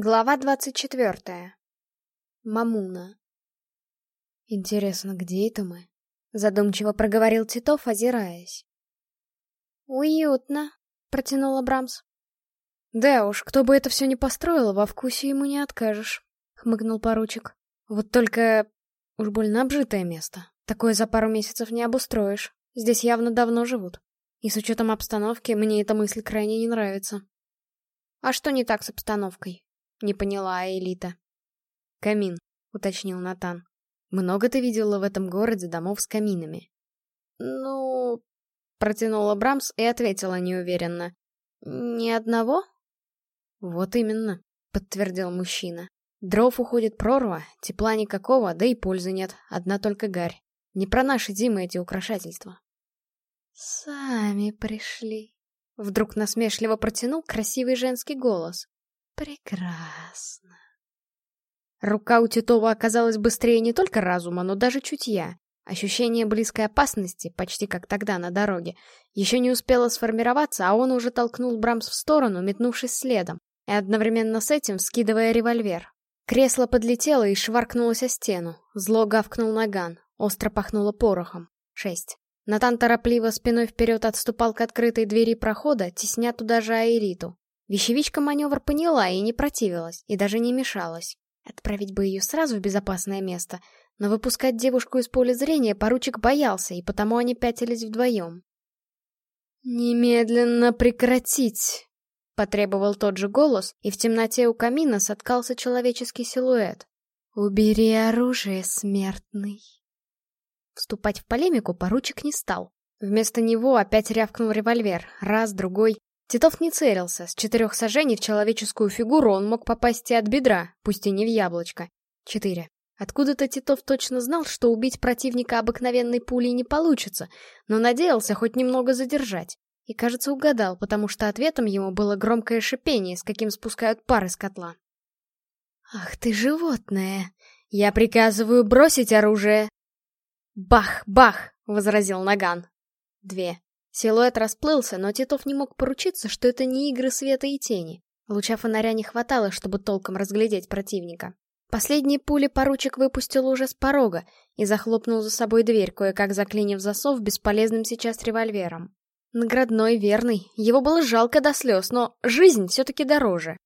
Глава двадцать четвертая. Мамуна. «Интересно, где это мы?» — задумчиво проговорил Титов, озираясь. «Уютно», — протянула Брамс. «Да уж, кто бы это все не построил, во вкусе ему не откажешь», — хмыкнул поручик. «Вот только... уж больно обжитое место. Такое за пару месяцев не обустроишь. Здесь явно давно живут. И с учетом обстановки, мне эта мысль крайне не нравится». «А что не так с обстановкой?» — не поняла Элита. «Камин», — уточнил Натан. «Много ты видела в этом городе домов с каминами?» «Ну...» — протянула Брамс и ответила неуверенно. «Ни одного?» «Вот именно», — подтвердил мужчина. «Дров уходит прорва, тепла никакого, да и пользы нет, одна только гарь. Не про наши зимы эти украшательства». «Сами пришли», — вдруг насмешливо протянул красивый женский голос. Прекрасно. Рука у Титова оказалась быстрее не только разума, но даже чутья. Ощущение близкой опасности, почти как тогда на дороге, еще не успело сформироваться, а он уже толкнул Брамс в сторону, метнувшись следом, и одновременно с этим скидывая револьвер. Кресло подлетело и шваркнулось о стену. Зло гавкнул наган, остро пахнуло порохом. Шесть. Натан торопливо спиной вперед отступал к открытой двери прохода, тесня туда же Аэриту. Вещевичка маневр поняла и не противилась, и даже не мешалась. Отправить бы ее сразу в безопасное место, но выпускать девушку из поля зрения поручик боялся, и потому они пятились вдвоем. «Немедленно прекратить!» — потребовал тот же голос, и в темноте у камина соткался человеческий силуэт. «Убери оружие, смертный!» Вступать в полемику поручик не стал. Вместо него опять рявкнул револьвер, раз, другой, Титов не целился, с четырех сажений в человеческую фигуру он мог попасть и от бедра, пусть и не в яблочко. Четыре. Откуда-то Титов точно знал, что убить противника обыкновенной пулей не получится, но надеялся хоть немного задержать. И, кажется, угадал, потому что ответом ему было громкое шипение, с каким спускают пар из котла. «Ах ты животное! Я приказываю бросить оружие!» «Бах, бах!» — возразил Наган. Две. Силуэт расплылся, но Титов не мог поручиться, что это не игры света и тени. Луча фонаря не хватало, чтобы толком разглядеть противника. Последние пули поручик выпустил уже с порога и захлопнул за собой дверь, кое-как заклинив засов бесполезным сейчас револьвером. Наградной, верный, его было жалко до слез, но жизнь все-таки дороже.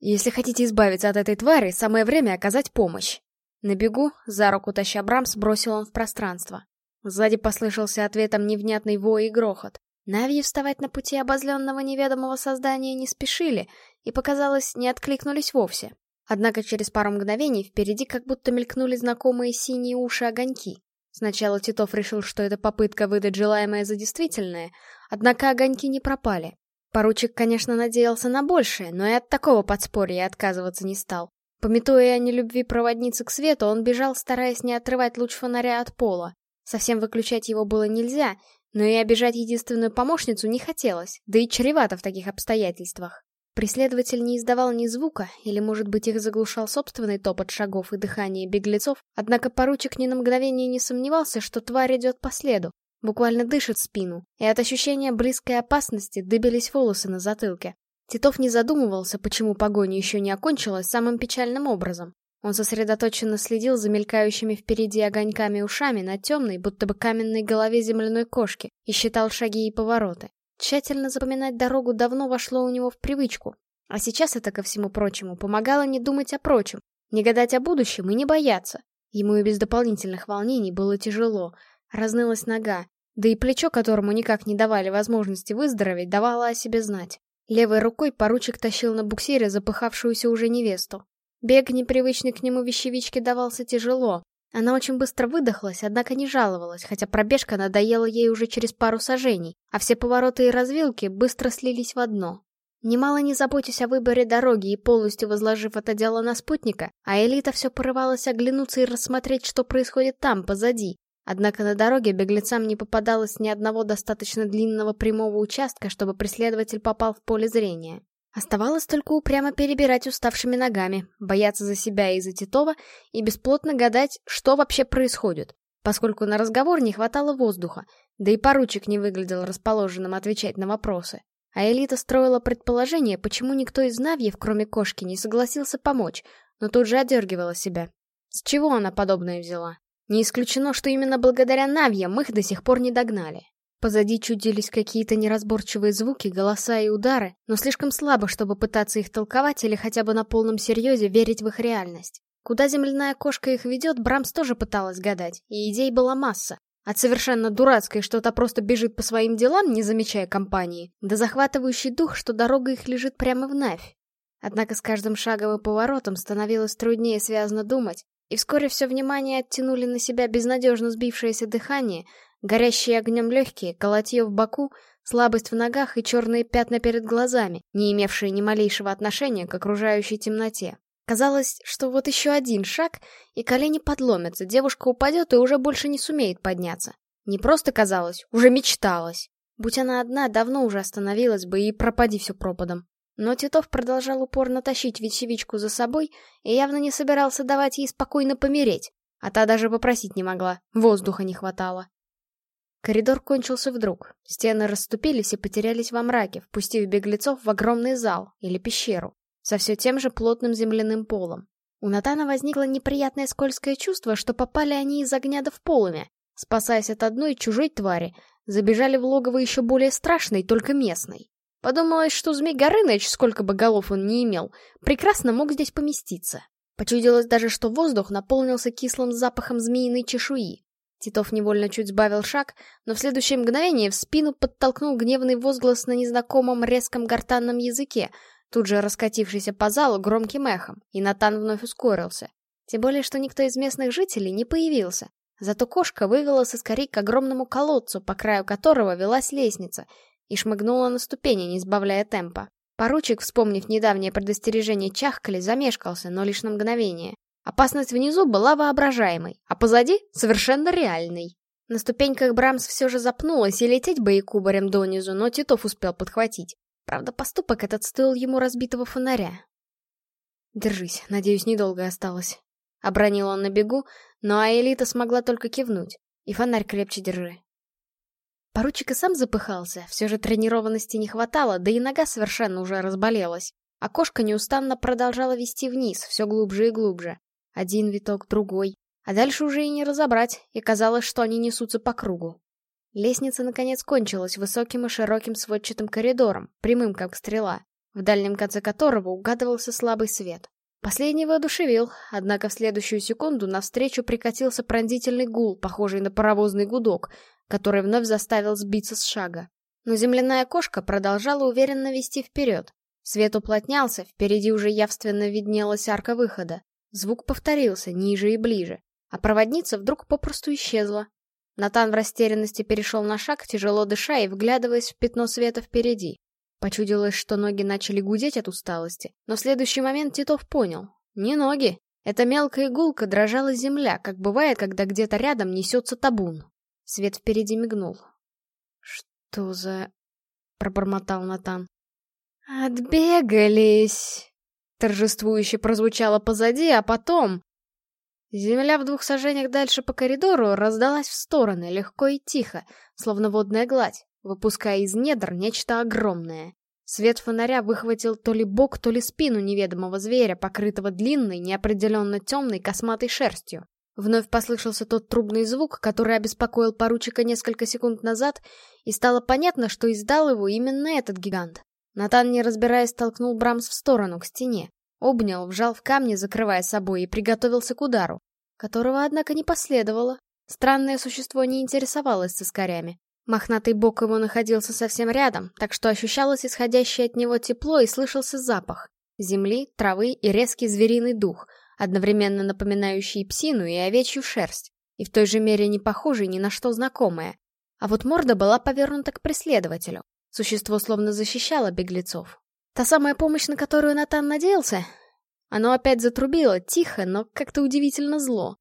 Если хотите избавиться от этой твари, самое время оказать помощь. На бегу, за руку таща Брамс, бросил он в пространство. Сзади послышался ответом невнятный вой и грохот. Навьи вставать на пути обозленного неведомого создания не спешили и, показалось, не откликнулись вовсе. Однако через пару мгновений впереди как будто мелькнули знакомые синие уши огоньки. Сначала Титов решил, что это попытка выдать желаемое за действительное, однако огоньки не пропали. Поручик, конечно, надеялся на большее, но и от такого подспорья отказываться не стал. Пометуя о нелюбви проводницы к свету, он бежал, стараясь не отрывать луч фонаря от пола. Совсем выключать его было нельзя, но и обижать единственную помощницу не хотелось, да и чревато в таких обстоятельствах. Преследователь не издавал ни звука, или, может быть, их заглушал собственный топот шагов и дыхание беглецов, однако поручик ни на мгновение не сомневался, что тварь идет по следу, буквально дышит спину, и от ощущения близкой опасности дыбились волосы на затылке. Титов не задумывался, почему погоня еще не окончилась самым печальным образом. Он сосредоточенно следил за мелькающими впереди огоньками ушами на темной, будто бы каменной голове земляной кошки и считал шаги и повороты. Тщательно запоминать дорогу давно вошло у него в привычку. А сейчас это, ко всему прочему, помогало не думать о прочем, не гадать о будущем и не бояться. Ему и без дополнительных волнений было тяжело. Разнылась нога, да и плечо, которому никак не давали возможности выздороветь, давало о себе знать. Левой рукой поручик тащил на буксире запыхавшуюся уже невесту. Бег, непривычный к нему вещевичке, давался тяжело. Она очень быстро выдохлась, однако не жаловалась, хотя пробежка надоела ей уже через пару сажений, а все повороты и развилки быстро слились в одно. Немало не заботясь о выборе дороги и полностью возложив это дело на спутника, а Элита все порывалась оглянуться и рассмотреть, что происходит там, позади. Однако на дороге беглецам не попадалось ни одного достаточно длинного прямого участка, чтобы преследователь попал в поле зрения. Оставалось только упрямо перебирать уставшими ногами, бояться за себя и за Титова и бесплотно гадать, что вообще происходит, поскольку на разговор не хватало воздуха, да и поручик не выглядел расположенным отвечать на вопросы. А Элита строила предположение, почему никто из Навьев, кроме кошки, не согласился помочь, но тут же одергивала себя. С чего она подобное взяла? Не исключено, что именно благодаря Навьям их до сих пор не догнали. Позади чудились какие-то неразборчивые звуки, голоса и удары, но слишком слабо, чтобы пытаться их толковать или хотя бы на полном серьезе верить в их реальность. Куда земляная кошка их ведет, Брамс тоже пыталась гадать, и идей была масса. От совершенно дурацкой, что та просто бежит по своим делам, не замечая компании, до захватывающий дух, что дорога их лежит прямо в Навь. Однако с каждым шагом и поворотом становилось труднее связно думать, и вскоре все внимание оттянули на себя безнадежно сбившееся дыхание, горящие огнем легкие, колотье в боку, слабость в ногах и черные пятна перед глазами, не имевшие ни малейшего отношения к окружающей темноте. Казалось, что вот еще один шаг, и колени подломятся, девушка упадет и уже больше не сумеет подняться. Не просто казалось, уже мечталось. Будь она одна, давно уже остановилась бы и пропади все пропадом. Но Титов продолжал упорно тащить вечевичку за собой и явно не собирался давать ей спокойно помереть, а та даже попросить не могла, воздуха не хватало. Коридор кончился вдруг, стены расступились и потерялись во мраке, впустив беглецов в огромный зал или пещеру со все тем же плотным земляным полом. У Натана возникло неприятное скользкое чувство, что попали они из огня да в полымя. Спасаясь от одной чужой твари, забежали в логово еще более страшной, только местной. Подумалось, что Змей Горыныч, сколько бы голов он ни имел, прекрасно мог здесь поместиться. Почудилось даже, что воздух наполнился кислым запахом змеиной чешуи. Титов невольно чуть сбавил шаг, но в следующее мгновение в спину подтолкнул гневный возглас на незнакомом резком гортанном языке, тут же раскатившийся по залу громким эхом, и Натан вновь ускорился. Тем более, что никто из местных жителей не появился. Зато кошка вывела соскорей к огромному колодцу, по краю которого велась лестница, и шмыгнула на ступени, не сбавляя темпа. Поручик, вспомнив недавнее предостережение Чахкали, замешкался, но лишь на мгновение. Опасность внизу была воображаемой, а позади — совершенно реальной. На ступеньках Брамс все же запнулась, и лететь бы и кубарем донизу, но Титов успел подхватить. Правда, поступок этот стоил ему разбитого фонаря. «Держись, надеюсь, недолго осталось». Обронил он на бегу, но Аэлита смогла только кивнуть. И фонарь крепче держи. Поручик и сам запыхался, все же тренированности не хватало, да и нога совершенно уже разболелась. Кошка неустанно продолжала вести вниз, все глубже и глубже. Один виток, другой. А дальше уже и не разобрать, и казалось, что они несутся по кругу. Лестница, наконец, кончилась высоким и широким сводчатым коридором, прямым как стрела, в дальнем конце которого угадывался слабый свет. Последний воодушевил, однако в следующую секунду навстречу прикатился пронзительный гул, похожий на паровозный гудок, который вновь заставил сбиться с шага. Но земляная кошка продолжала уверенно вести вперед. Свет уплотнялся, впереди уже явственно виднелась арка выхода. Звук повторился, ниже и ближе. А проводница вдруг попросту исчезла, Натан в растерянности перешел на шаг, тяжело дыша и вглядываясь в пятно света впереди. Почудилось, что ноги начали гудеть от усталости, но в следующий момент Титов понял. Не ноги. Это мелкая игулка дрожала земля, как бывает, когда где-то рядом несется табун. Свет впереди мигнул. «Что за...» — пробормотал Натан. «Отбегались!» Торжествующе прозвучало позади, а потом... Земля в двух сажениях дальше по коридору раздалась в стороны, легко и тихо, словно водная гладь, выпуская из недр нечто огромное. Свет фонаря выхватил то ли бок, то ли спину неведомого зверя, покрытого длинной, неопределенно темной косматой шерстью. Вновь послышался тот трубный звук, который обеспокоил поручика несколько секунд назад, и стало понятно, что издал его именно этот гигант. Натан, не разбираясь, толкнул Брамс в сторону, к стене. Обнял, вжал в камни, закрывая собой, и приготовился к удару, которого, однако, не последовало. Странное существо не интересовалось цискарями. Мохнатый бок его находился совсем рядом, так что ощущалось исходящее от него тепло и слышался запах. Земли, травы и резкий звериный дух, одновременно напоминающий псину и овечью шерсть, и в той же мере не похожий ни на что знакомое. А вот морда была повернута к преследователю. Существо словно защищало беглецов. Та самая помощь, на которую Натан надеялся? Оно опять затрубило, тихо, но как-то удивительно зло.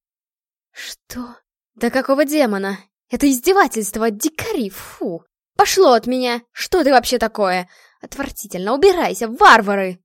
Что? Да какого демона? Это издевательство, дикари, фу! Пошло от меня! Что ты вообще такое? Отвратительно, убирайся, варвары!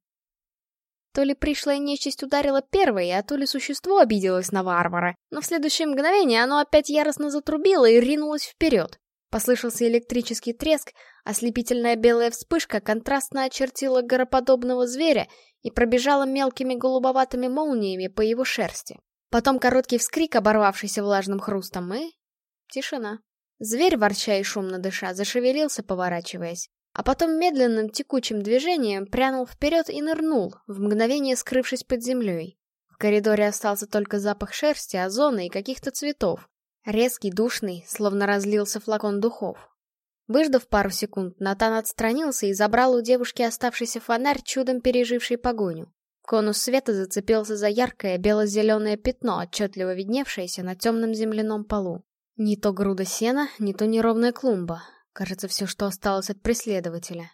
То ли пришлая нечисть ударила первой, а то ли существо обиделось на варвара, но в следующее мгновение оно опять яростно затрубило и ринулось вперед. Послышался электрический треск, ослепительная белая вспышка контрастно очертила гороподобного зверя и пробежала мелкими голубоватыми молниями по его шерсти. Потом короткий вскрик, оборвавшийся влажным хрустом, и... Тишина. Зверь, ворча и шумно дыша, зашевелился, поворачиваясь, а потом медленным текучим движением прянул вперед и нырнул, в мгновение скрывшись под землей. В коридоре остался только запах шерсти, озона и каких-то цветов. Резкий, душный, словно разлился флакон духов. Выждав пару секунд, Натан отстранился и забрал у девушки оставшийся фонарь, чудом переживший погоню. Конус света зацепился за яркое бело-зеленое пятно, отчетливо видневшееся на темном земляном полу. Не то груда сена, не то неровная клумба. Кажется, все, что осталось от преследователя.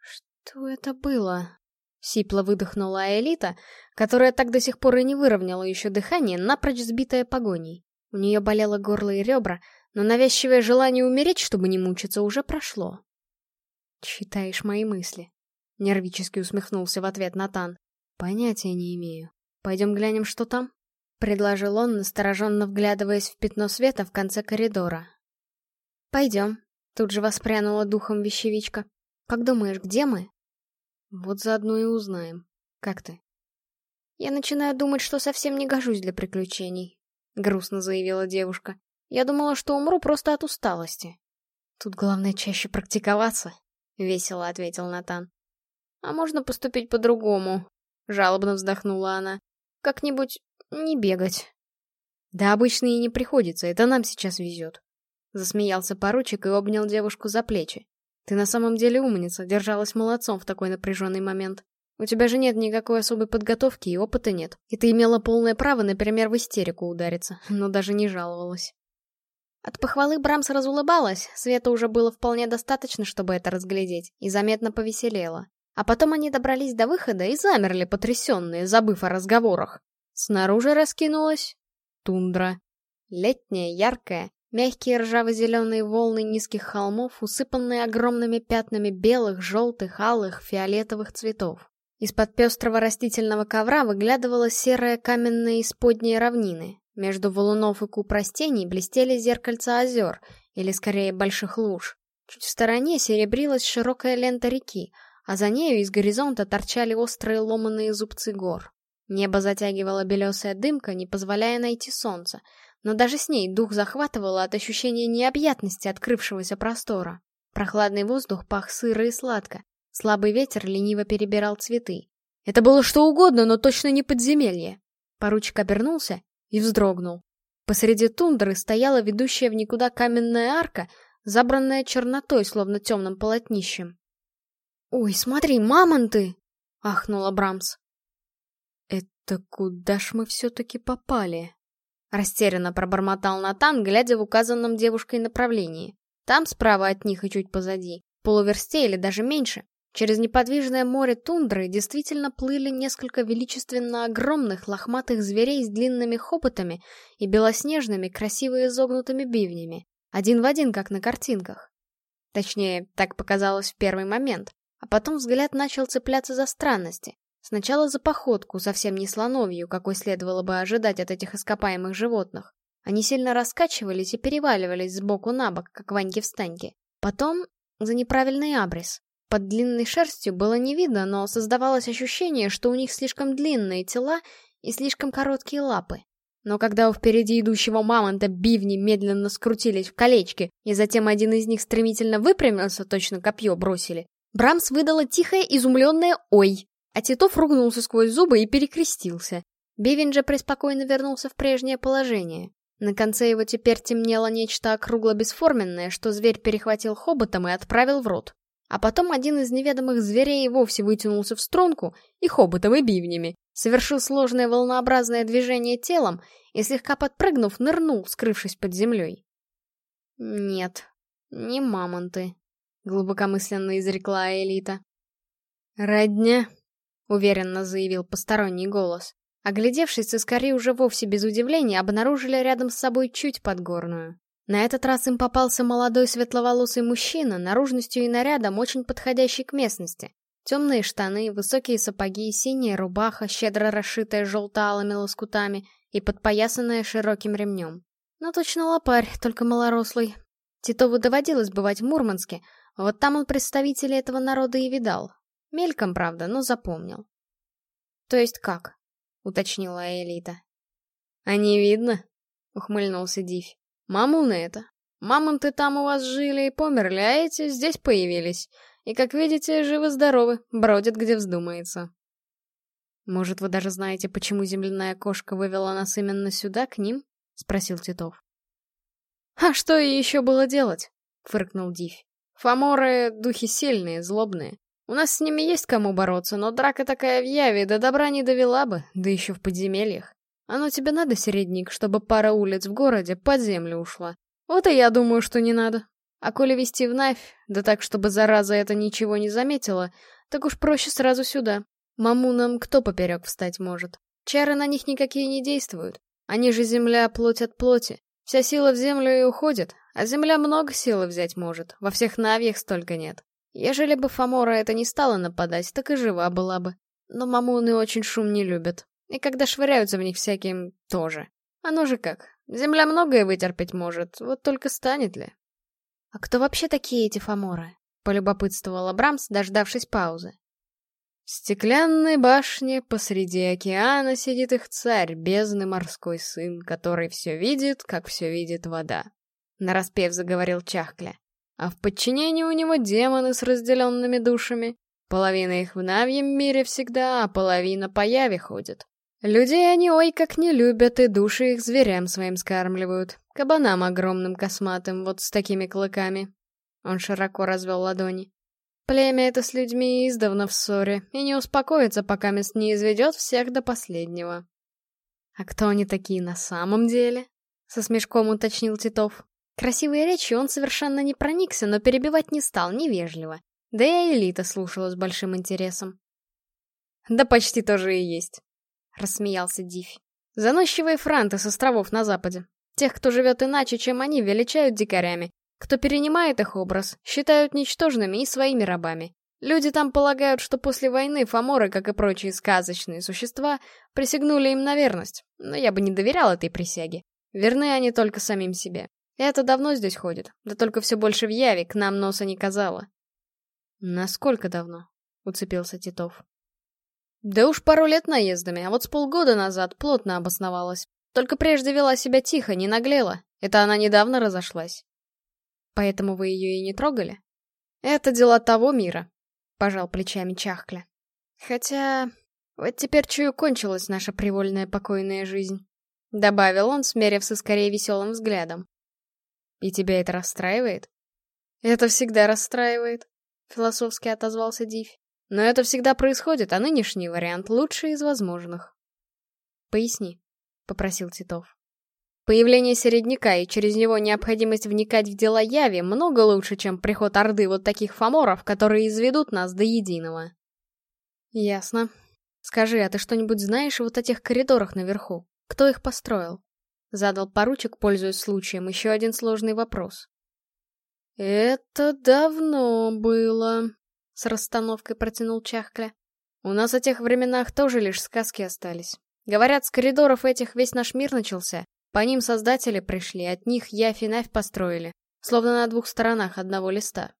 «Что это было?» Сипло выдохнула Аэлита, которая так до сих пор и не выровняла еще дыхание, напрочь сбитая погоней. У нее болело горло и ребра, но навязчивое желание умереть, чтобы не мучиться, уже прошло. «Читаешь мои мысли», Нервически усмехнулся в ответ Натан. Понятия не имею. Пойдем глянем, что там? Предложил он, настороженно вглядываясь в пятно света в конце коридора. Пойдем. Тут же воспрянула духом вещевичка. Как думаешь, где мы? Вот заодно и узнаем. Как ты? Я начинаю думать, что совсем не гожусь для приключений. Грустно заявила девушка. Я думала, что умру просто от усталости. Тут главное чаще практиковаться, — весело ответил Натан. А можно поступить по-другому, жалобно вздохнула она. Как-нибудь не бегать. Да обычно и не приходится, это нам сейчас везет. Засмеялся поручик и обнял девушку за плечи. Ты на самом деле умница, держалась молодцом в такой напряженный момент. У тебя же нет никакой особой подготовки и опыта нет. И ты имела полное право, например, в истерику удариться, но даже не жаловалась. От похвалы Брамс разулыбалась, света уже было вполне достаточно, чтобы это разглядеть, и заметно повеселела. А потом они добрались до выхода и замерли, потрясенные, забыв о разговорах. Снаружи раскинулась тундра. Летняя, яркая, мягкие ржаво-зеленые волны низких холмов, усыпанные огромными пятнами белых, желтых, алых, фиолетовых цветов. Из-под пестрого растительного ковра выглядывала серая каменная исподняя равнины. Между валунов и куп растений блестели зеркальца озер, или скорее больших луж. Чуть в стороне серебрилась широкая лента реки, а за нею из горизонта торчали острые ломаные зубцы гор. Небо затягивала белесая дымка, не позволяя найти солнце, но даже с ней дух захватывало от ощущения необъятности открывшегося простора. Прохладный воздух пах сыро и сладко, слабый ветер лениво перебирал цветы. Это было что угодно, но точно не подземелье. Поручик обернулся и вздрогнул. Посреди тундры стояла ведущая в никуда каменная арка, забранная чернотой, словно темным полотнищем. «Ой, смотри, мамонты!» — ахнула Брамс. «Это куда ж мы все-таки попали?» Растерянно пробормотал Натан, глядя в указанном девушкой направлении. Там, справа от них и чуть позади, полуверсте или даже меньше, через неподвижное море тундры действительно плыли несколько величественно огромных лохматых зверей с длинными хоботами и белоснежными, красиво изогнутыми бивнями, один в один, как на картинках. Точнее, так показалось в первый момент. А потом взгляд начал цепляться за странности. Сначала за походку, совсем не слоновью, какой следовало бы ожидать от этих ископаемых животных. Они сильно раскачивались и переваливались сбоку на бок, как ваньки-встаньки. Потом за неправильный абрис. Под длинной шерстью было не видно, но создавалось ощущение, что у них слишком длинные тела и слишком короткие лапы. Но когда у впереди идущего мамонта бивни медленно скрутились в колечки, и затем один из них стремительно выпрямился, точно копье бросили, Брамс выдала тихое, изумленное «Ой!», а Титов ругнулся сквозь зубы и перекрестился. Бивин же преспокойно вернулся в прежнее положение. На конце его теперь темнело нечто округло-бесформенное, что зверь перехватил хоботом и отправил в рот. А потом один из неведомых зверей вовсе вытянулся в струнку и хоботом, и бивнями, совершил сложное волнообразное движение телом и, слегка подпрыгнув, нырнул, скрывшись под землей. Нет, не мамонты. — глубокомысленно изрекла Элита. «Родня», — уверенно заявил посторонний голос. Оглядевшись, цискари уже вовсе без удивления обнаружили рядом с собой чуть подгорную. На этот раз им попался молодой светловолосый мужчина, наружностью и нарядом очень подходящий к местности. Темные штаны, высокие сапоги, синяя рубаха, щедро расшитая желто-алыми лоскутами и подпоясанная широким ремнем. Ну точно лопарь, только малорослый. Титову доводилось бывать в Мурманске, вот там он представителей этого народа и видал. Мельком, правда, но запомнил. «То есть как?» — уточнила Элита. «А не видно?» — ухмыльнулся Дивь. «Мамуны это. Мамонты там у вас жили и померли, а эти здесь появились. И, как видите, живы-здоровы, бродят, где вздумается». «Может, вы даже знаете, почему земляная кошка вывела нас именно сюда, к ним?» — спросил Титов. «А что ей еще было делать?» — фыркнул Дивь. «Фаморы — духи сильные, злобные. У нас с ними есть кому бороться, но драка такая в яве до добра не довела бы, да еще в подземельях. Оно тебе надо, середник, чтобы пара улиц в городе под землю ушла. Вот и я думаю, что не надо. А коли вести в Навь, да так, чтобы зараза это ничего не заметила, так уж проще сразу сюда. Мамунам кто поперек встать может? Чары на них никакие не действуют. Они же земля плоть от плоти. Вся сила в землю и уходит, а земля много силы взять может, во всех навьях столько нет. Ежели бы Фомора это не стала нападать, так и жива была бы. Но мамуны очень шум не любят. И когда швыряются в них всяким, тоже. Оно же как, земля многое вытерпеть может, вот только станет ли? «А кто вообще такие эти Фоморы?» — полюбопытствовала Брамс, дождавшись паузы. В стеклянной башне посреди океана сидит их царь, бездны морской сын, который все видит, как все видит вода. Нараспев заговорил Чахкля. А в подчинении у него демоны с разделенными душами. Половина их в Навьем мире всегда, а половина по Яве ходит. Людей они ой как не любят, и души их зверям своим скармливают. Кабанам огромным косматым, вот с такими клыками. Он широко развел ладони. Племя это с людьми издавна в ссоре, и не успокоится, пока мест не изведет всех до последнего. «А кто они такие на самом деле?» — со смешком уточнил Титов. Красивые речи он совершенно не проникся, но перебивать не стал, невежливо. Да и Элита слушала с большим интересом. «Да почти тоже и есть», — рассмеялся Диффи. «Заносчивые франты с островов на западе. Тех, кто живет иначе, чем они, величают дикарями, кто перенимает их образ, считают ничтожными и своими рабами. Люди там полагают, что после войны фаморы, как и прочие сказочные существа, присягнули им на верность, но я бы не доверял этой присяге. Верны они только самим себе. Это давно здесь ходит, да только все больше в яве, к нам носа не казала. «Насколько давно?» — уцепился Титов. «Да уж пару лет наездами, а вот с полгода назад плотно обосновалась. Только прежде вела себя тихо, не наглела. Это она недавно разошлась. Поэтому вы ее и не трогали? Это дела того мира, пожал плечами Чахкля. Хотя, вот теперь чую кончилась наша привольная покойная жизнь. Добавил он, смерив со скорее веселым взглядом. И тебя это расстраивает? Это всегда расстраивает, философски отозвался Дивь. Но это всегда происходит, а нынешний вариант лучший из возможных. Поясни, попросил Титов. Появление середняка и через него необходимость вникать в дела Яви много лучше, чем приход Орды вот таких фаморов, которые изведут нас до единого. Ясно. Скажи, а ты что-нибудь знаешь вот о тех коридорах наверху? Кто их построил? Задал поручик, пользуясь случаем, еще один сложный вопрос. «Это давно было», — с расстановкой протянул Чахкля. «У нас о тех временах тоже лишь сказки остались. Говорят, с коридоров этих весь наш мир начался, по ним создатели пришли, от них Яфь и Навь построили, словно на двух сторонах одного листа.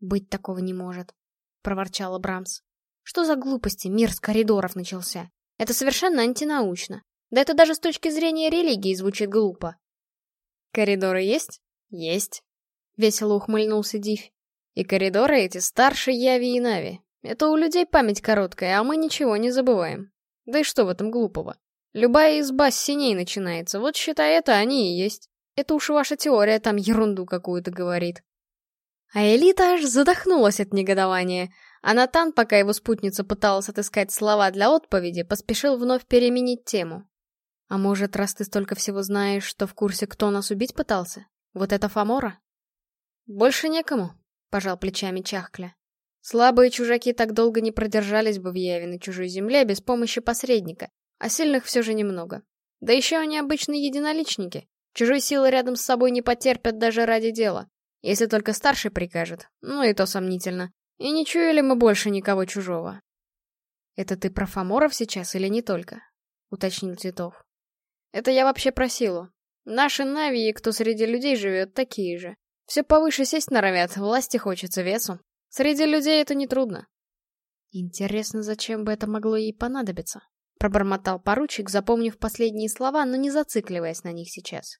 «Быть такого не может», — проворчала Брамс. «Что за глупости, мир с коридоров начался? Это совершенно антинаучно. Да это даже с точки зрения религии звучит глупо». «Коридоры есть?» «Есть», — весело ухмыльнулся Дивь. «И коридоры эти старше Яви и Нави. Это у людей память короткая, а мы ничего не забываем. Да и что в этом глупого? Любая изба с синей начинается, вот считай это они и есть. Это уж ваша теория там ерунду какую-то говорит. А Элита аж задохнулась от негодования, а Натан, пока его спутница пыталась отыскать слова для отповеди, поспешил вновь переменить тему. «А может, раз ты столько всего знаешь, что в курсе, кто нас убить пытался? Вот это Фомора?» «Больше некому», — пожал плечами Чахкля. «Слабые чужаки так долго не продержались бы в Яве на чужой земле без помощи посредника, а сильных все же немного. Да еще они обычные единоличники. Чужой силы рядом с собой не потерпят даже ради дела. Если только старший прикажет, ну и то сомнительно. И не чуяли мы больше никого чужого. «Это ты про Фоморов сейчас или не только?» — уточнил Титов. «Это я вообще про силу. Наши Навии, кто среди людей живет, такие же. Все повыше сесть норовят, власти хочется весу. Среди людей это нетрудно. Интересно, зачем бы это могло ей понадобиться? Пробормотал поручик, запомнив последние слова, но не зацикливаясь на них сейчас.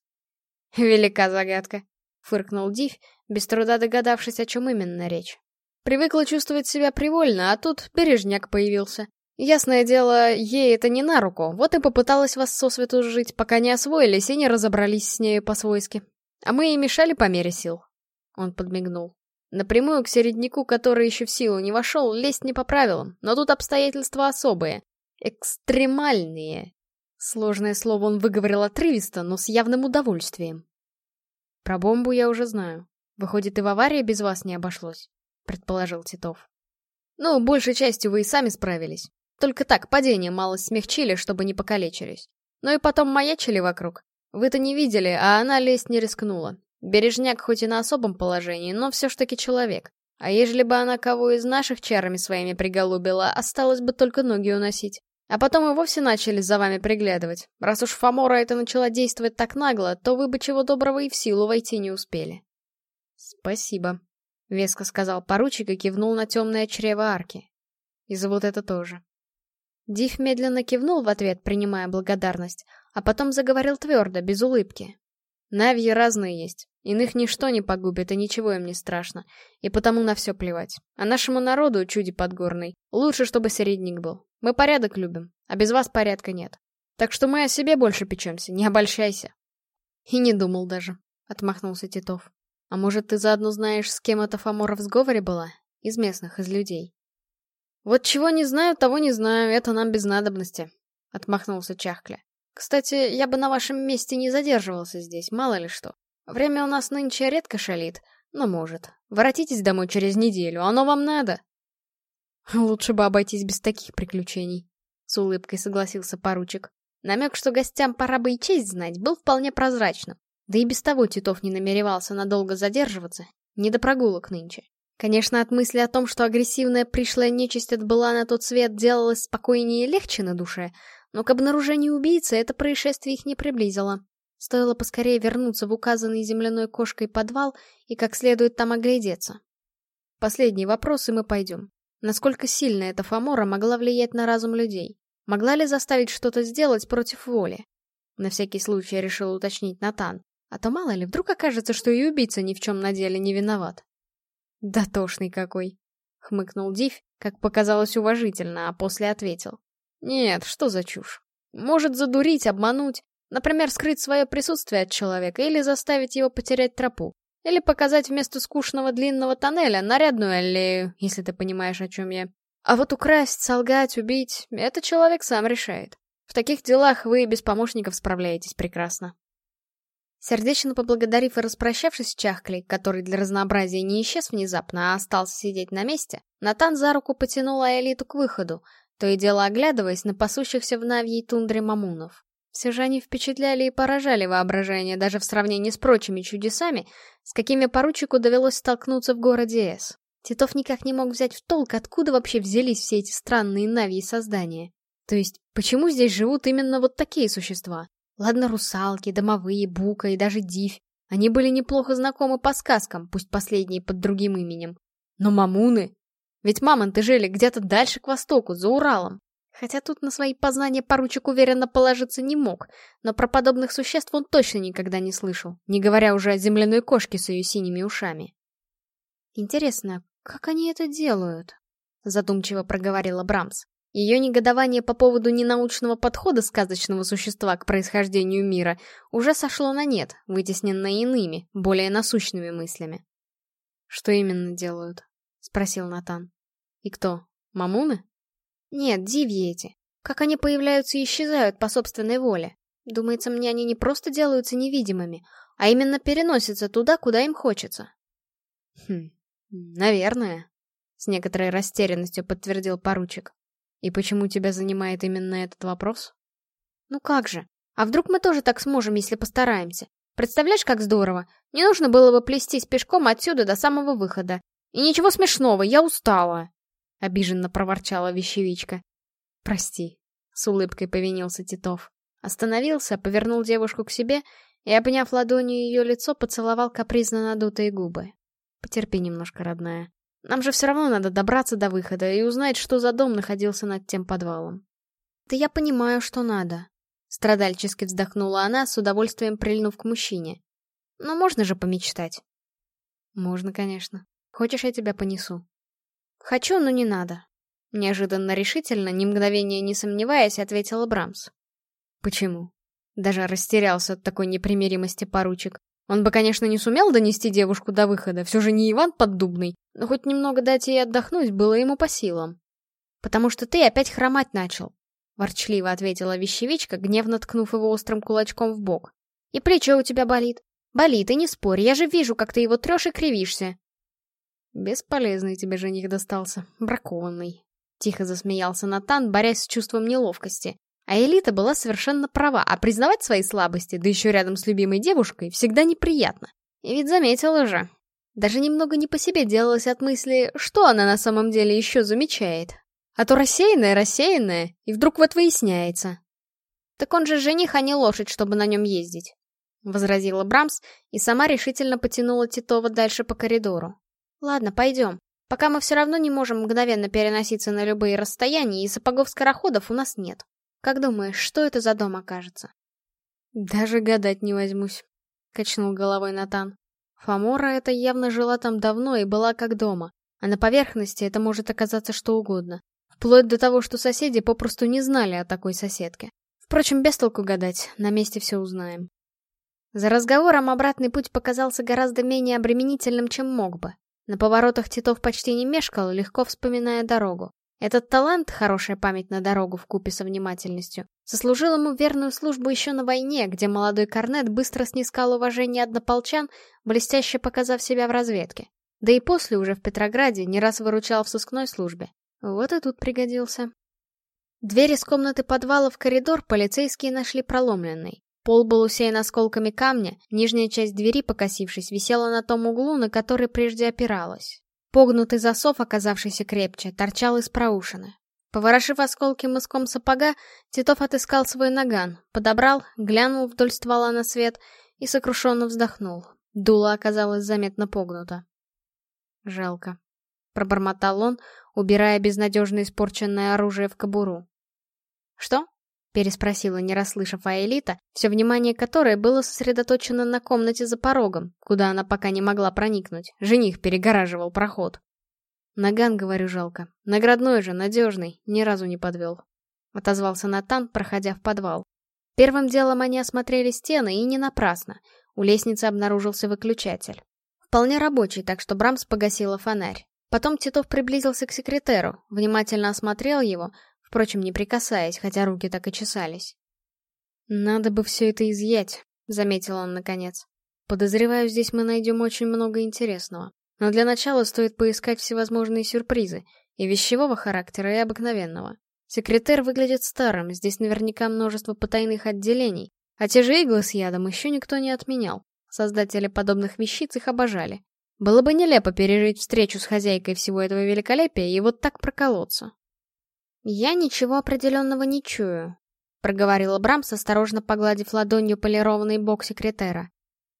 Велика загадка, фыркнул Див, без труда догадавшись, о чем именно речь. Привыкла чувствовать себя привольно, а тут бережняк появился. Ясное дело, ей это не на руку, вот и попыталась вас сосвету жить, пока не освоились и не разобрались с нею по-свойски. А мы ей мешали по мере сил. Он подмигнул. Напрямую к середняку, который еще в силу не вошел, лезть не по правилам, но тут обстоятельства особые. Экстремальные. Сложное слово он выговорил отрывисто, но с явным удовольствием. Про бомбу я уже знаю. Выходит, и в аварии без вас не обошлось, предположил Титов. Ну, большей частью вы и сами справились. Только так, падение мало смягчили, чтобы не покалечились. Ну и потом маячили вокруг. Вы-то не видели, а она лезть не рискнула. Бережняк хоть и на особом положении, но все ж таки человек. А ежели бы она кого из наших чарами своими приголубила, осталось бы только ноги уносить. А потом и вовсе начали за вами приглядывать. Раз уж Фомора это начала действовать так нагло, то вы бы чего доброго и в силу войти не успели. Спасибо, — веско сказал поручик и кивнул на темное чрево арки. И за вот это тоже. Див медленно кивнул в ответ, принимая благодарность, а потом заговорил твердо, без улыбки. Навьи разные есть. Иных ничто не погубит, и ничего им не страшно. И потому на все плевать. А нашему народу, чуди подгорный, лучше, чтобы середник был. Мы порядок любим, а без вас порядка нет. Так что мы о себе больше печемся, не обольщайся. И не думал даже, — отмахнулся Титов. А может, ты заодно знаешь, с кем эта Фомора в сговоре была? Из местных, из людей. «Вот чего не знаю, того не знаю, это нам без надобности», — отмахнулся Чахкля. «Кстати, я бы на вашем месте не задерживался здесь, мало ли что. Время у нас нынче редко шалит, но может. Воротитесь домой через неделю, оно вам надо». «Лучше бы обойтись без таких приключений», — с улыбкой согласился поручик. Намек, что гостям пора бы и честь знать, был вполне прозрачным. Да и без того Титов не намеревался надолго задерживаться, не до прогулок нынче. Конечно, от мысли о том, что агрессивная пришлая нечисть отбыла на тот свет, делалось спокойнее и легче на душе, но к обнаружению убийцы это происшествие их не приблизило. Стоило поскорее вернуться в указанный земляной кошкой подвал и как следует там оглядеться. Последний вопрос, и мы пойдем. Насколько сильно эта Фомора могла влиять на разум людей? Могла ли заставить что-то сделать против воли? На всякий случай решил уточнить Натан. А то мало ли, вдруг окажется, что и убийца ни в чем на деле не виноват. «Дотошный какой!» — хмыкнул Див, как показалось уважительно, а после ответил. «Нет, что за чушь? Может задурить, обмануть, например, скрыть свое присутствие от человека или заставить его потерять тропу. Или показать вместо скучного длинного тоннеля нарядную аллею, если ты понимаешь, о чем я. А вот украсть, солгать, убить — это человек сам решает. В таких делах вы без помощников справляетесь прекрасно. Сердечно поблагодарив и распрощавшись с Чахклей, который для разнообразия не исчез внезапно, а остался сидеть на месте, Натан за руку потянул Аэлиту к выходу, то и дело оглядываясь на пасущихся в Навьей тундре мамунов. Все же они впечатляли и поражали воображение даже в сравнении с прочими чудесами, с какими поручику довелось столкнуться в городе Эс. Титов никак не мог взять в толк, откуда вообще взялись все эти странные Навьи создания. То есть, почему здесь живут именно вот такие существа? Ладно, русалки, домовые, бука и даже дивь. Они были неплохо знакомы по сказкам, пусть последние под другим именем. Но мамуны? Ведь мамонты жили где-то дальше к востоку, за Уралом. Хотя тут на свои познания поручик уверенно положиться не мог, но про подобных существ он точно никогда не слышал, не говоря уже о земляной кошке с ее синими ушами. «Интересно, как они это делают?» — задумчиво проговорила Брамс. Ее негодование по поводу ненаучного подхода сказочного существа к происхождению мира уже сошло на нет, вытесненное иными, более насущными мыслями. «Что именно делают?» — спросил Натан. «И кто? Мамуны?» «Нет, дивьи эти. Как они появляются и исчезают по собственной воле. Думается мне, они не просто делаются невидимыми, а именно переносятся туда, куда им хочется». «Хм, наверное», — с некоторой растерянностью подтвердил поручик. И почему тебя занимает именно этот вопрос? Ну как же? А вдруг мы тоже так сможем, если постараемся? Представляешь, как здорово? Не нужно было бы плестись пешком отсюда до самого выхода. И ничего смешного, я устала. Обиженно проворчала вещевичка. Прости. С улыбкой повинился Титов. Остановился, повернул девушку к себе и, обняв ладонью ее лицо, поцеловал капризно надутые губы. «Потерпи немножко, родная. Нам же все равно надо добраться до выхода и узнать, что за дом находился над тем подвалом». «Да я понимаю, что надо», — страдальчески вздохнула она, с удовольствием прильнув к мужчине. «Но можно же помечтать». «Можно, конечно. Хочешь, я тебя понесу?» «Хочу, но не надо», — неожиданно решительно, ни мгновения не сомневаясь, ответила Брамс. «Почему?» Даже растерялся от такой непримиримости поручик. Он бы, конечно, не сумел донести девушку до выхода, все же не Иван Поддубный, но хоть немного дать ей отдохнуть было ему по силам. «Потому что ты опять хромать начал», — ворчливо ответила вещевичка, гневно ткнув его острым кулачком в бок. «И плечо у тебя болит. Болит, и не спорь, я же вижу, как ты его трешь и кривишься». «Бесполезный тебе жених достался, бракованный», — тихо засмеялся Натан, борясь с чувством неловкости. А Элита была совершенно права, а признавать свои слабости, да еще рядом с любимой девушкой, всегда неприятно. И ведь заметила же. Даже немного не по себе делалось от мысли, что она на самом деле еще замечает. А то рассеянная-рассеянная, и вдруг вот выясняется. «Так он же жених, а не лошадь, чтобы на нем ездить», — возразила Брамс, и сама решительно потянула Титова дальше по коридору. «Ладно, пойдем. Пока мы все равно не можем мгновенно переноситься на любые расстояния, и сапогов-скороходов у нас нет». Как думаешь, что это за дом окажется? Даже гадать не возьмусь, качнул головой Натан. Фамора это явно жила там давно и была как дома, а на поверхности это может оказаться что угодно. Вплоть до того, что соседи попросту не знали о такой соседке. Впрочем, без толку гадать, на месте все узнаем. За разговором обратный путь показался гораздо менее обременительным, чем мог бы. На поворотах Титов почти не мешкал, легко вспоминая дорогу. Этот талант, хорошая память на дорогу в купе со внимательностью, сослужил ему верную службу еще на войне, где молодой корнет быстро снискал уважение однополчан, блестяще показав себя в разведке. Да и после уже в Петрограде не раз выручал в сыскной службе. Вот и тут пригодился. Дверь из комнаты подвала в коридор полицейские нашли проломленной. Пол был усеян осколками камня, нижняя часть двери, покосившись, висела на том углу, на который прежде опиралась. Погнутый засов, оказавшийся крепче, торчал из проушины. Поворошив осколки мыском сапога, Титов отыскал свой наган, подобрал, глянул вдоль ствола на свет и сокрушенно вздохнул. Дуло оказалось заметно погнуто. «Жалко», — пробормотал он, убирая безнадежно испорченное оружие в кобуру. «Что?» — переспросила, не расслышав Аэлита, все внимание которой было сосредоточено на комнате за порогом, куда она пока не могла проникнуть. Жених перегораживал проход. «Наган, говорю, жалко. Наградной же, надежный, ни разу не подвел», — отозвался Натан, проходя в подвал. Первым делом они осмотрели стены, и не напрасно. У лестницы обнаружился выключатель. Вполне рабочий, так что Брамс погасила фонарь. Потом Титов приблизился к секретеру, внимательно осмотрел его, впрочем, не прикасаясь, хотя руки так и чесались. «Надо бы все это изъять», — заметил он наконец. «Подозреваю, здесь мы найдем очень много интересного. Но для начала стоит поискать всевозможные сюрпризы, и вещевого характера, и обыкновенного. Секретарь выглядит старым, здесь наверняка множество потайных отделений, а те же иглы с ядом еще никто не отменял. Создатели подобных вещиц их обожали. Было бы нелепо пережить встречу с хозяйкой всего этого великолепия и вот так проколоться. «Я ничего определенного не чую», — проговорила Брамс, осторожно погладив ладонью полированный бок секретера.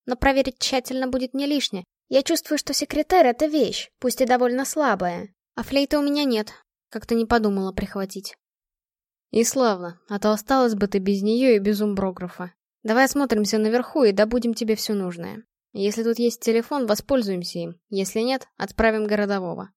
«Но проверить тщательно будет не лишне. Я чувствую, что секретарь — это вещь, пусть и довольно слабая. А флейта у меня нет. Как-то не подумала прихватить». «И славно, а то осталось бы ты без нее и без умбрографа. Давай осмотримся наверху и добудем тебе все нужное. Если тут есть телефон, воспользуемся им. Если нет, отправим городового».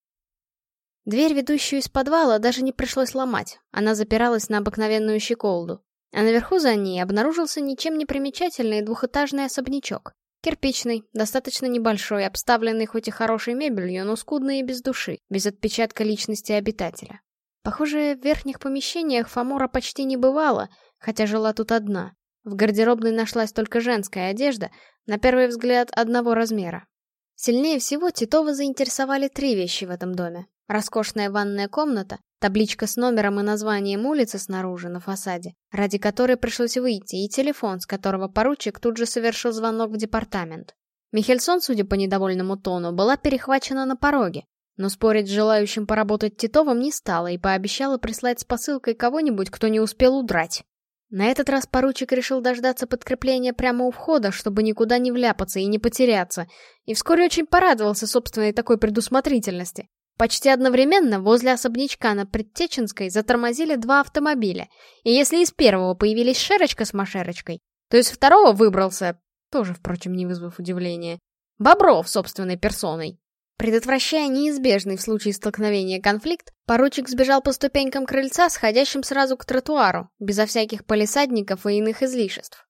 Дверь, ведущую из подвала, даже не пришлось ломать, она запиралась на обыкновенную щеколду. А наверху за ней обнаружился ничем не примечательный двухэтажный особнячок. Кирпичный, достаточно небольшой, обставленный хоть и хорошей мебелью, но скудный и без души, без отпечатка личности обитателя. Похоже, в верхних помещениях Фамора почти не бывало, хотя жила тут одна. В гардеробной нашлась только женская одежда, на первый взгляд одного размера. Сильнее всего Титова заинтересовали три вещи в этом доме. Роскошная ванная комната, табличка с номером и названием улицы снаружи на фасаде, ради которой пришлось выйти, и телефон, с которого поручик тут же совершил звонок в департамент. Михельсон, судя по недовольному тону, была перехвачена на пороге, но спорить с желающим поработать Титовым не стала и пообещала прислать с посылкой кого-нибудь, кто не успел удрать. На этот раз поручик решил дождаться подкрепления прямо у входа, чтобы никуда не вляпаться и не потеряться, и вскоре очень порадовался собственной такой предусмотрительности. Почти одновременно возле особнячка на Предтеченской затормозили два автомобиля, и если из первого появились Шерочка с Машерочкой, то из второго выбрался, тоже, впрочем, не вызвав удивления, Бобров собственной персоной. Предотвращая неизбежный в случае столкновения конфликт, поручик сбежал по ступенькам крыльца, сходящим сразу к тротуару, безо всяких полисадников и иных излишеств.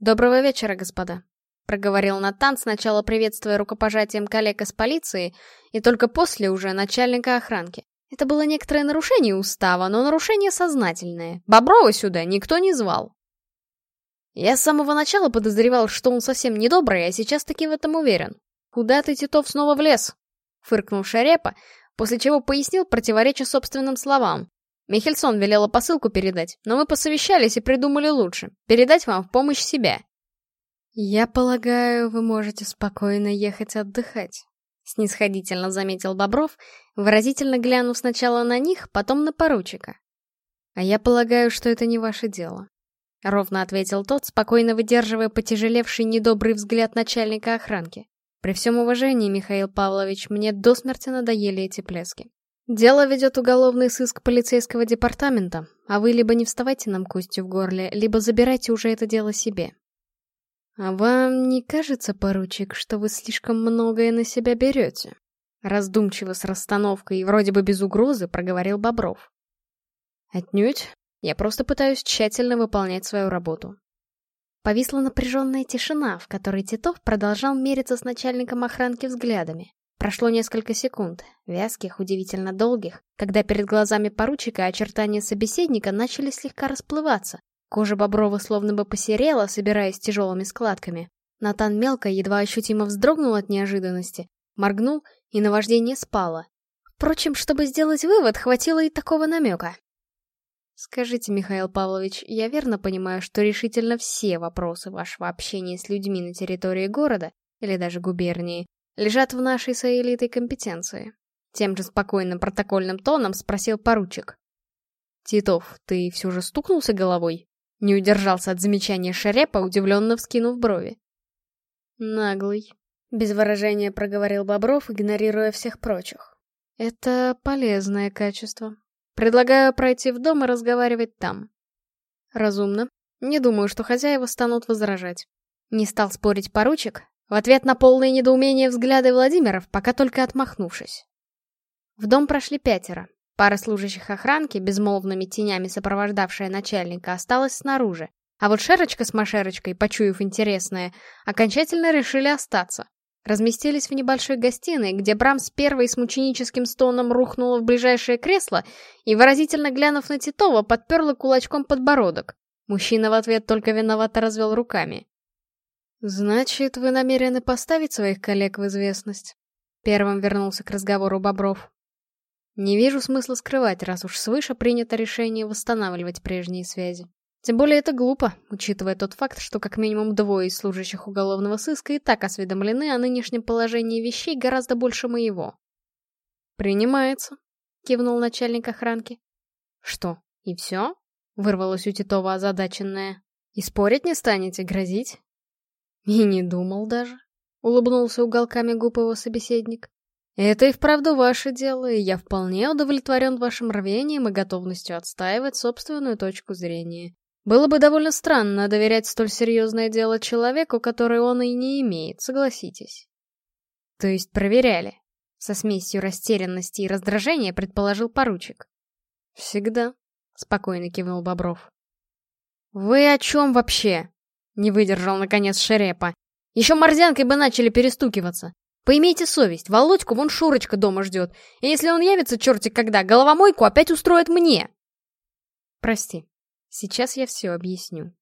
«Доброго вечера, господа», — проговорил Натан, сначала приветствуя рукопожатием коллег из полиции, и только после уже начальника охранки. Это было некоторое нарушение устава, но нарушение сознательное. Боброва сюда никто не звал. Я с самого начала подозревал, что он совсем недобрый, а сейчас таки в этом уверен. «Куда ты, Титов, снова влез?» — фыркнул Шарепа, после чего пояснил, противореча собственным словам. Михельсон велела посылку передать, но мы посовещались и придумали лучше — передать вам в помощь себя. «Я полагаю, вы можете спокойно ехать отдыхать», — снисходительно заметил Бобров, выразительно глянув сначала на них, потом на поручика. «А я полагаю, что это не ваше дело», — ровно ответил тот, спокойно выдерживая потяжелевший недобрый взгляд начальника охранки. При всем уважении, Михаил Павлович, мне до смерти надоели эти пляски. Дело ведет уголовный сыск полицейского департамента, а вы либо не вставайте нам костью в горле, либо забирайте уже это дело себе. А вам не кажется, поручик, что вы слишком многое на себя берете? Раздумчиво с расстановкой и вроде бы без угрозы проговорил Бобров. Отнюдь. Я просто пытаюсь тщательно выполнять свою работу. Повисла напряженная тишина, в которой Титов продолжал мериться с начальником охранки взглядами. Прошло несколько секунд, вязких, удивительно долгих, когда перед глазами поручика очертания собеседника начали слегка расплываться. Кожа Боброва словно бы посерела, собираясь тяжелыми складками. Натан мелко, едва ощутимо вздрогнул от неожиданности, моргнул, и наваждение спало. Впрочем, чтобы сделать вывод, хватило и такого намека. Скажите, Михаил Павлович, я верно понимаю, что решительно все вопросы вашего общения с людьми на территории города, или даже губернии, лежат в нашей с элитой компетенции? Тем же спокойным протокольным тоном спросил поручик. Титов, ты все же стукнулся головой? Не удержался от замечания Шерепа, удивленно вскинув брови. Наглый. Без выражения проговорил Бобров, игнорируя всех прочих. Это полезное качество. Предлагаю пройти в дом и разговаривать там. Разумно. Не думаю, что хозяева станут возражать. Не стал спорить поручик, в ответ на полное недоумение взгляды Владимиров, пока только отмахнувшись. В дом прошли пятеро. Пара служащих охранки, безмолвными тенями сопровождавшая начальника, осталась снаружи. А вот Шерочка с Машерочкой, почуяв интересное, окончательно решили остаться. Разместились в небольшой гостиной, где Брамс первой с мученическим стоном рухнула в ближайшее кресло и, выразительно глянув на Титова, подперла кулачком подбородок. Мужчина в ответ только виновато развел руками. «Значит, вы намерены поставить своих коллег в известность?» Первым вернулся к разговору Бобров. «Не вижу смысла скрывать, раз уж свыше принято решение восстанавливать прежние связи. Тем более это глупо, учитывая тот факт, что как минимум двое из служащих уголовного сыска и так осведомлены о нынешнем положении вещей гораздо больше моего. «Принимается», — кивнул начальник охранки. «Что, и все?» — вырвалось у Титова озадаченное. «И спорить не станете, грозить?» «И не думал даже», — улыбнулся уголками губ его собеседник. «Это и вправду ваше дело, и я вполне удовлетворен вашим рвением и готовностью отстаивать собственную точку зрения. Было бы довольно странно доверять столь серьезное дело человеку, который он и не имеет, согласитесь. То есть проверяли? Со смесью растерянности и раздражения предположил поручик. Всегда, спокойно кивнул Бобров. Вы о чем вообще? Не выдержал, наконец, Шерепа. Еще морзянкой бы начали перестукиваться. Поимейте совесть, Володьку вон Шурочка дома ждет. И если он явится черти когда, головомойку опять устроит мне. Прости, Сейчас я все объясню.